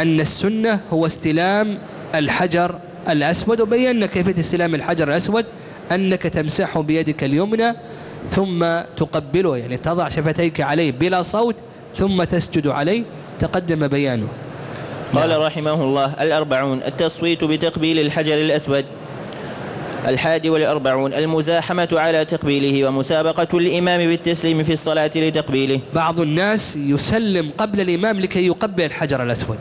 أن السنة هو استلام الحجر الأسود. وبينا كيفية استلام الحجر الأسود أنك تمسحه بيدك اليمنى ثم تقبله يعني تضع شفتيك عليه بلا صوت ثم تسجد عليه. تقدم بيانه. قال نعم. رحمه الله الأربعون التصويت بتقبيل الحجر الأسود. الحادي والأربعون المزاحمة على تقبيله ومسابقة الإمام بالتسليم في الصلاة لتقبيله. بعض الناس يسلم قبل الإمام لكي يقبل الحجر الأسود.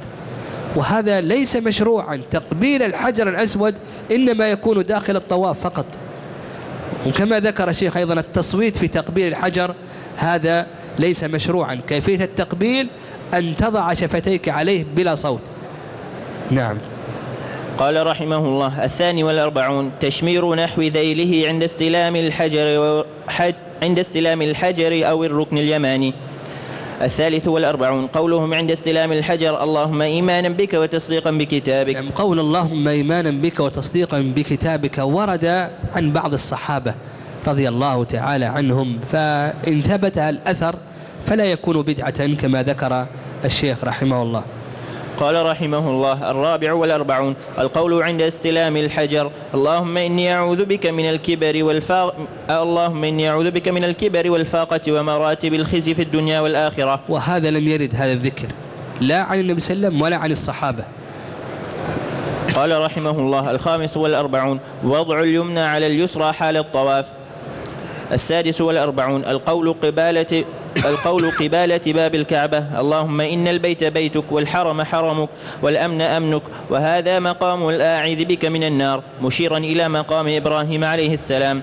وهذا ليس مشروعا. تقبيل الحجر الأسود إنما يكون داخل الطواف فقط. وكما ذكر الشيخ أيضا التصويت في تقبيل الحجر هذا ليس مشروعا. كيفية التقبيل؟ أن تضع شفتيك عليه بلا صوت. نعم. قال رحمه الله الثاني والأربعون تشمير نحو ذيله عند استلام الحجر عند استلام الحجر أو الركن اليماني. الثالث والأربعون. قولهم عند استلام الحجر. اللهم إيمانا بك وتصديقا بكتابك. يعني قول اللهم إيمانا بك وتصديقا بكتابك. ورد عن بعض الصحابة رضي الله تعالى عنهم. فإن ثبت الأثر فلا يكون بدعة كما ذكر الشيخ رحمه الله. قال رحمه الله الرابع والأربعون القول عند استلام الحجر اللهم إني أعوذ بك من الكبر والفاق اللهم إني أعوذ بك من الكبر والفاقة ومراتب الخزي في الدنيا والآخرة. وهذا لم يرد هذا الذكر لا عن النبي صلى الله عليه وسلم ولا عن الصحابة. قال رحمه الله الخامس والأربعون وضع اليمنى على اليسرى حال الطواف. السادس والأربعون القول قبالة القول قبالة باب الكعبة. اللهم إن البيت بيتك والحرم حرمك والأمن أمنك وهذا مقام الآعذ بك من النار. مشيرا إلى مقام إبراهيم عليه السلام.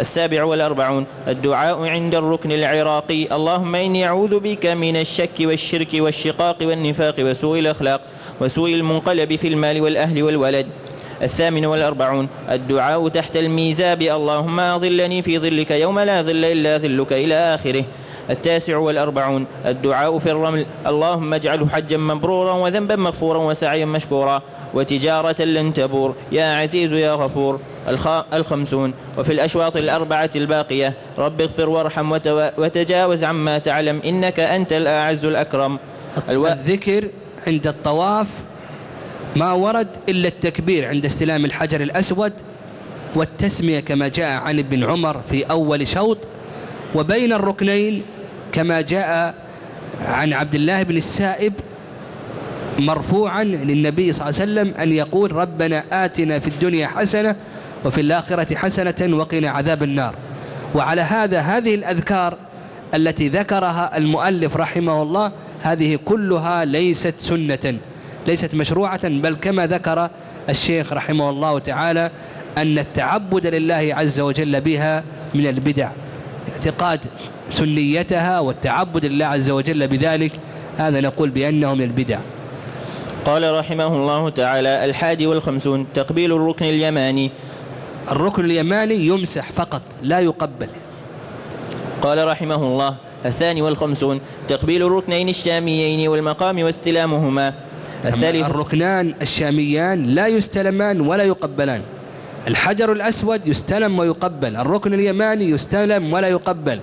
السابع والأربعون. الدعاء عند الركن العراقي. اللهم إني أعوذ بك من الشك والشرك والشقاق والنفاق وسوء الأخلاق وسوء المنقلب في المال والأهل والولد. الثامن والأربعون. الدعاء تحت الميزاب. اللهم أظلني في ظلك يوم لا ظل إلا ظلك إلى آخره. التاسع والأربعون الدعاء في الرمل اللهم اجعله حجا مبرورا وذنبا مغفورا وسعيا مشكورا وتجارة لن تبور يا عزيز يا غفور. الخمسون وفي الأشواط الأربعة الباقية رب اغفر وارحم وتجاوز عما تعلم إنك أنت الأعز الأكرم. الذكر عند الطواف ما ورد إلا التكبير عند استلام الحجر الأسود والتسمية كما جاء عن ابن عمر في أول شوط وبين الركنين كما جاء عن عبد الله بن السائب مرفوعا للنبي صلى الله عليه وسلم أن يقول ربنا آتنا في الدنيا حسنة وفي الآخرة حسنة وقنا عذاب النار. وعلى هذا هذه الأذكار التي ذكرها المؤلف رحمه الله هذه كلها ليست سنة ليست مشروعة بل كما ذكر الشيخ رحمه الله تعالى أن التعبد لله عز وجل بها من البدع. اعتقاد سنيتها والتعبد لله عز وجل بذلك هذا نقول بأنه من البدع. قال رحمه الله تعالى الحادي والخمسون تقبيل الركن اليماني. الركن اليماني يمسح فقط لا يقبل. قال رحمه الله الثاني والخمسون تقبيل الركنين الشاميين والمقام واستلامهما. الثالث الركنان الشاميان لا يستلمان ولا يقبلان. الحجر الأسود يستلم ويقبل الركن اليماني يستلم ولا يقبل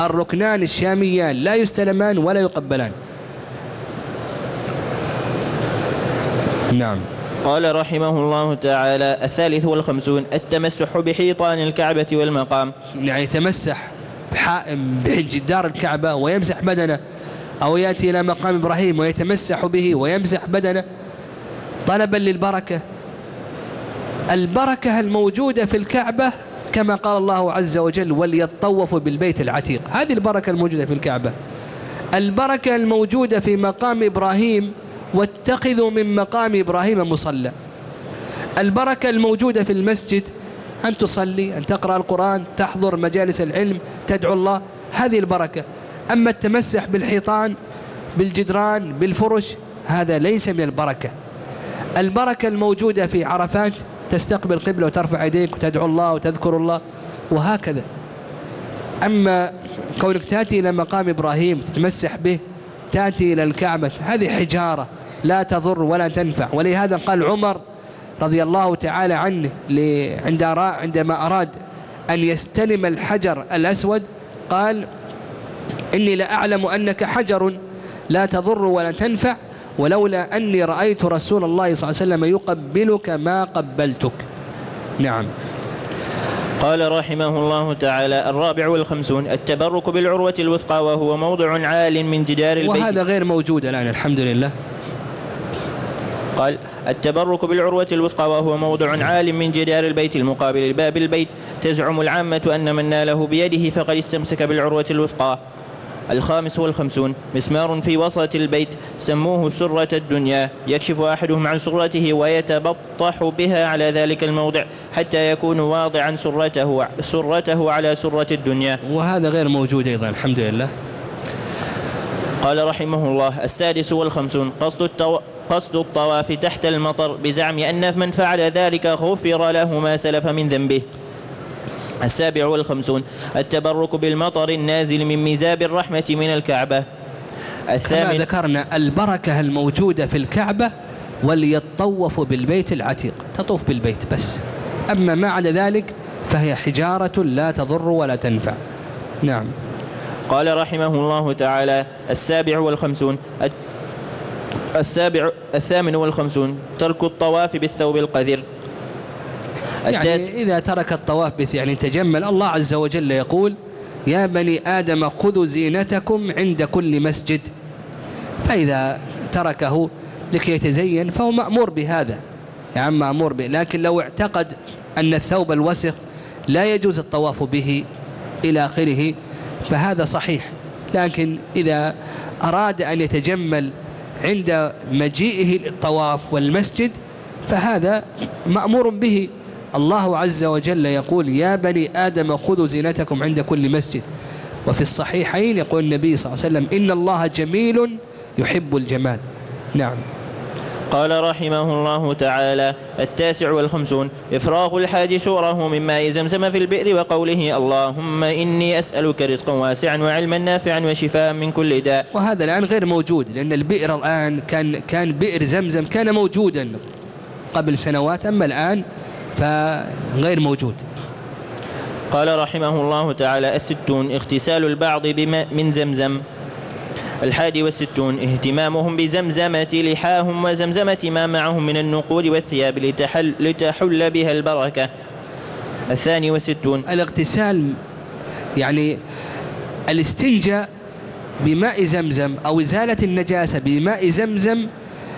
الركنان الشاميان لا يستلمان ولا يقبلان. نعم. قال رحمه الله تعالى الثالث والخمسون التمسح بحيطان الكعبة والمقام. يعني يتمسح بجدار الكعبة ويمسح بدنه أو يأتي إلى مقام إبراهيم ويتمسح به ويمسح بدنه طلبا للبركة. البركة الموجودة في الكعبة كما قال الله عز وجل وليطوفوا بالبيت العتيق. هذه البركة الموجودة في الكعبة. البركة الموجودة في مقام إبراهيم واتخذوا من مقام إبراهيم مصلى. البركة الموجودة في المسجد أن تصلي أن تقرأ القرآن تحضر مجالس العلم تدعو الله هذه البركة. أما التمسح بالحيطان بالجدران بالفرش هذا ليس من البركة. البركة الموجودة في عرفات تستقبل قبلة وترفع يديك وتدعو الله وتذكر الله وهكذا. أما كونك تأتي إلى مقام إبراهيم تتمسح به تأتي إلى الكعبة هذه حجارة لا تضر ولا تنفع. ولهذا قال عمر رضي الله تعالى عنه عندما أراد أن يستلم الحجر الأسود قال إني لأعلم أنك حجر لا تضر ولا تنفع ولولا أني رأيت رسول الله صلى الله عليه وسلم يقبلك ما قبلتك. نعم. قال رحمه الله تعالى الرابع والخمسون التبرك بالعروة الوثقى وهو موضع عال من جدار البيت. وهذا غير موجود الآن الحمد لله. قال التبرك بالعروة الوثقى وهو موضع عال من جدار البيت المقابل لباب البيت. تزعم العامة أن من ناله بيده فقد استمسك بالعروة الوثقى. الخامس والخمسون مسمار في وسط البيت سموه سرة الدنيا. يكشف أحدهم عن سرته ويتبطح بها على ذلك الموضع حتى يكون واضعا سرته سرته على سرة الدنيا. وهذا غير موجود أيضا الحمد لله. قال رحمه الله السادس والخمسون قصد التو... قصد الطواف تحت المطر بزعم أن من فعل ذلك غفر له ما سلف من ذنبه. السابع والخمسون. التبرك بالمطر النازل من ميزاب الرحمة من الكعبة. الثامن كما ذكرنا البركة الموجودة في الكعبة وليطوفوا بالبيت العتيق. تطوف بالبيت بس. أما ما عدا ذلك فهي حجارة لا تضر ولا تنفع. نعم. قال رحمه الله تعالى السابع والخمسون السابع الثامن والخمسون ترك الطواف بالثوب القذر. يعني إذا ترك الطواف يعني تجمل الله عز وجل يقول يا بني آدم خذوا زينتكم عند كل مسجد. فإذا تركه لكي يتزين فهو مأمور بهذا. يعني مأمور به لكن لو اعتقد أن الثوب الوسخ لا يجوز الطواف به إلى آخره فهذا صحيح. لكن إذا أراد أن يتجمل عند مجيئه للطواف والمسجد فهذا مأمور به. الله عز وجل يقول يا بني آدم خذوا زينتكم عند كل مسجد. وفي الصحيحين يقول النبي صلى الله عليه وسلم إن الله جميل يحب الجمال. نعم. قال رحمه الله تعالى التاسع والخمسون إفراغ الحاج سوره من ماء زمزم في البئر وقوله اللهم إني أسألك رزقا واسعا وعلما نافعا وشفاء من كل داء. وهذا الآن غير موجود لأن البئر الآن كان كان بئر زمزم كان موجودا قبل سنوات أما الآن فغير موجود. قال رحمه الله تعالى الستون اغتسال البعض بماء من زمزم. الحادي والستون اهتمامهم بزمزمة لحاهم وزمزمة ما معهم من النقود والثياب لتحل, لتحل بها البركة. الثاني والستون الاغتسال يعني الاستنجاء بماء زمزم أو إزالة النجاسة بماء زمزم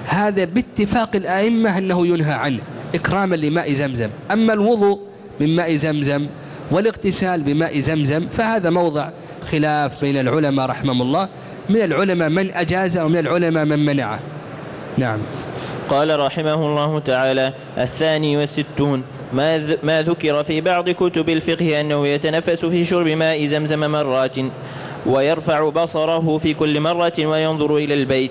هذا باتفاق الآئمة أنه ينهى عنه. إكراما لماء زمزم. أما الوضوء من ماء زمزم والاغتسال بماء زمزم فهذا موضع خلاف بين العلماء رحمهم الله. من العلماء من أجاز ومن العلماء من منعه نعم. قال رحمه الله تعالى الثاني والستون. ما, ما ذكر في بعض كتب الفقه أنه يتنفس في شرب ماء زمزم مرات ويرفع بصره في كل مرة وينظر إلى البيت.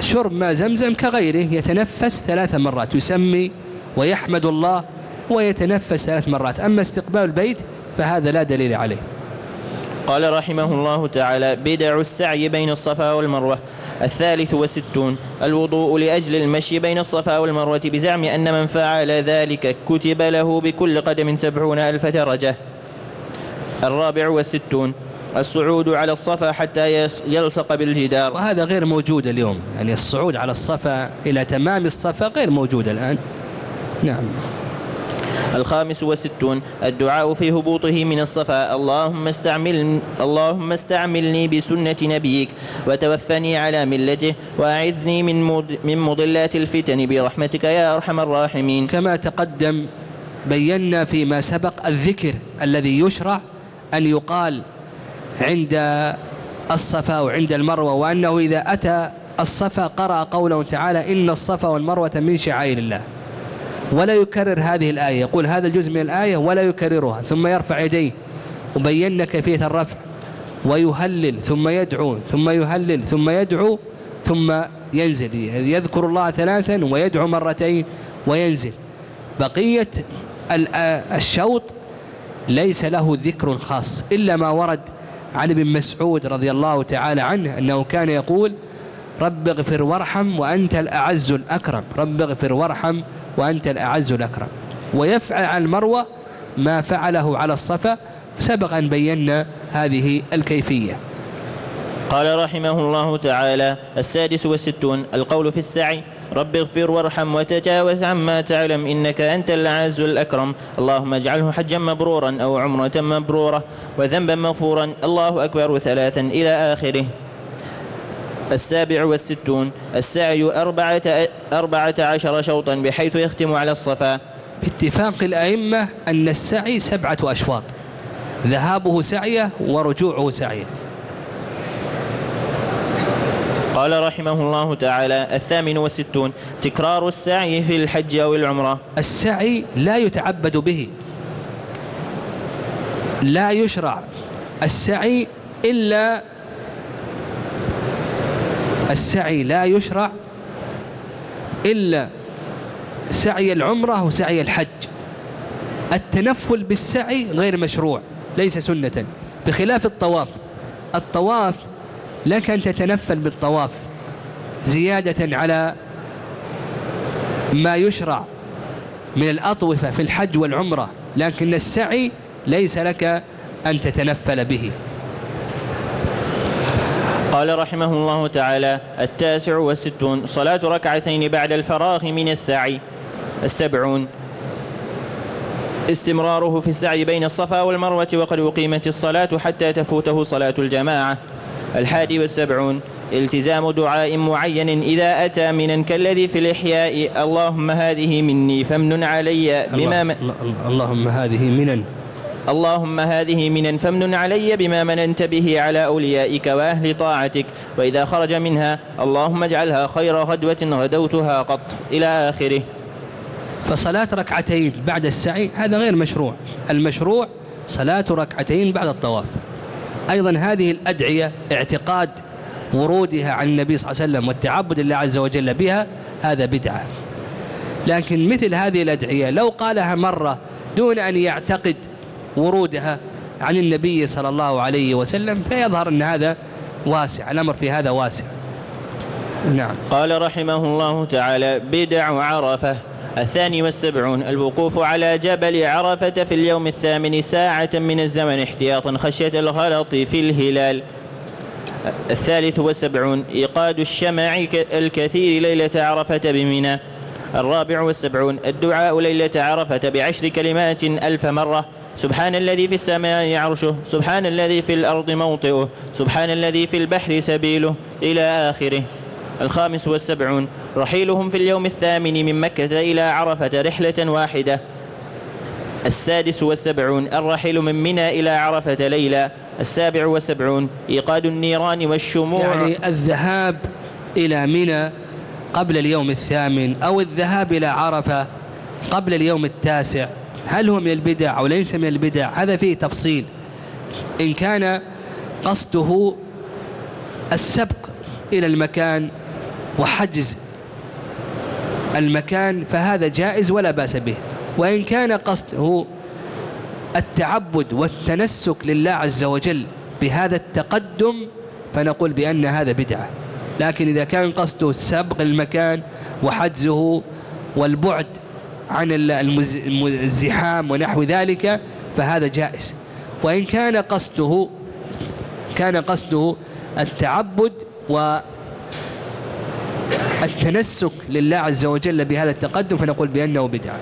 شرب ماء زمزم كغيره يتنفس ثلاث مرات يسمي ويحمد الله ويتنفس ثلاث مرات. أما استقبال البيت فهذا لا دليل عليه. قال رحمه الله تعالى بدع السعي بين الصفا والمروة. الثالث والستون الوضوء لأجل المشي بين الصفا والمروة بزعم أن من فعل ذلك كتب له بكل قدم سبعون ألف درجة. الرابع والستون الصعود على الصفا حتى يلصق بالجدار. وهذا غير موجود اليوم. يعني الصعود على الصفا إلى تمام الصفا غير موجود الآن. نعم. الخامس والستون الدعاء في هبوطه من الصفا اللهم استعمل اللهم استعملني بسنة نبيك وتوفني على ملته وأعذني من من مضلات الفتن برحمتك يا أرحم الراحمين. كما تقدم بينا فيما سبق الذكر الذي يشرع أن يقال عند الصفا وعند المروة وأنه إذا أتى الصفا قرأ قوله تعالى إن الصفا والمروة من شعائر الله. ولا يكرر هذه الآية. يقول هذا الجزء من الآية ولا يكررها ثم يرفع يديه. وبينا كيفية الرفع. ويهلل ثم يدعو ثم يهلل ثم يدعو ثم ينزل. يذكر الله ثلاثا ويدعو مرتين وينزل. بقية الشوط ليس له ذكر خاص إلا ما ورد عن ابن مسعود رضي الله تعالى عنه أنه كان يقول رب اغفر وارحم وأنت الأعز الأكرم. رب اغفر وارحم وأنت الأعز الأكرم. ويفعل على المروة ما فعله على الصفا. سبق أن بينا هذه الكيفية. قال رحمه الله تعالى السادس والستون القول في السعي. رب اغفر وارحم وتجاوز عما تعلم إنك أنت الأعز الأكرم. اللهم اجعله حجا مبرورا أو عمرة مبرورة وذنبا مغفورا. الله أكبر. ثلاثا إلى آخره. السابع والستون السعي أربعة, أربعة عشر شوطا بحيث يختم على الصفا. باتفاق الأئمة أن السعي سبعة أشواط. ذهابه سعيه ورجوعه سعيه. قال رحمه الله تعالى الثامن والستون تكرار السعي في الحج أو العمرة. السعي لا يتعبد به. لا يشرع. السعي إلا السعي لا يشرع إلا سعي العمرة وسعي الحج. التنفل بالسعي غير مشروع ليس سنة. بخلاف الطواف الطواف لك أن تتنفل بالطواف زيادة على ما يشرع من الأطوفة في الحج والعمرة لكن السعي ليس لك أن تتنفل به. قال رحمه الله تعالى التاسع والستون صلاة ركعتين بعد الفراغ من السعي. السبعون استمراره في السعي بين الصفا والمروة وقد أقيمت الصلاة حتى تفوته صلاة الجماعة. الحادي والسبعون التزام دعاء معين إذا أتى منا كالذي في الإحياء. اللهم هذه مني فامنن علي بما الله اللهم هذه منن. اللهم هذه منا فامنن علي بما مننت به على أوليائك وأهل طاعتك. وإذا خرج منها اللهم اجعلها خير غدوة غدوتها قط. إلى آخره. فصلاة ركعتين بعد السعي هذا غير مشروع. المشروع صلاة ركعتين بعد الطواف. أيضا هذه الأدعية اعتقاد ورودها عن النبي صلى الله عليه وسلم والتعبد لله عز وجل بها هذا بدعة. لكن مثل هذه الأدعية لو قالها مرة دون أن يعتقد ورودها عن النبي صلى الله عليه وسلم فيظهر أن هذا واسع الأمر في هذا واسع. نعم. قال رحمه الله تعالى بدع عرفة الثاني والسبعون الوقوف على جبل عرفة في اليوم الثامن ساعة من الزمن احتياطا خشية الغلط في الهلال. الثالث والسبعون إيقاد الشمع الكثير ليلة عرفة بمنى. الرابع والسبعون الدعاء ليلة عرفة بعشر كلمات ألف مرة. سبحان الذي في السماء عرشه سبحان الذي في الأرض موطئه سبحان الذي في البحر سبيله إلى آخره. الخامس والسبعون رحيلهم في اليوم الثامن من مكة إلى عرفة رحلة واحدة. السادس والسبعون الرحيل من منى إلى عرفة ليلا السابع والسبعون إيقاد النيران والشموع. يعني الذهاب إلى منى قبل اليوم الثامن أو الذهاب إلى عرفة قبل اليوم التاسع. هل هو من البدع أو ليس من البدع؟ هذا فيه تفصيل. إن كان قصده السبق إلى المكان وحجز المكان فهذا جائز ولا بأس به. وإن كان قصده التعبد والتنسك لله عز وجل بهذا التقدم فنقول بأن هذا بدعة. لكن إذا كان قصده سبق المكان وحجزه والبعد عن الزحام ونحو ذلك فهذا جائز. وإن كان قصده كان قصده التعبد والتنسك لله عز وجل بهذا التقدم فنقول بأنه بدعة.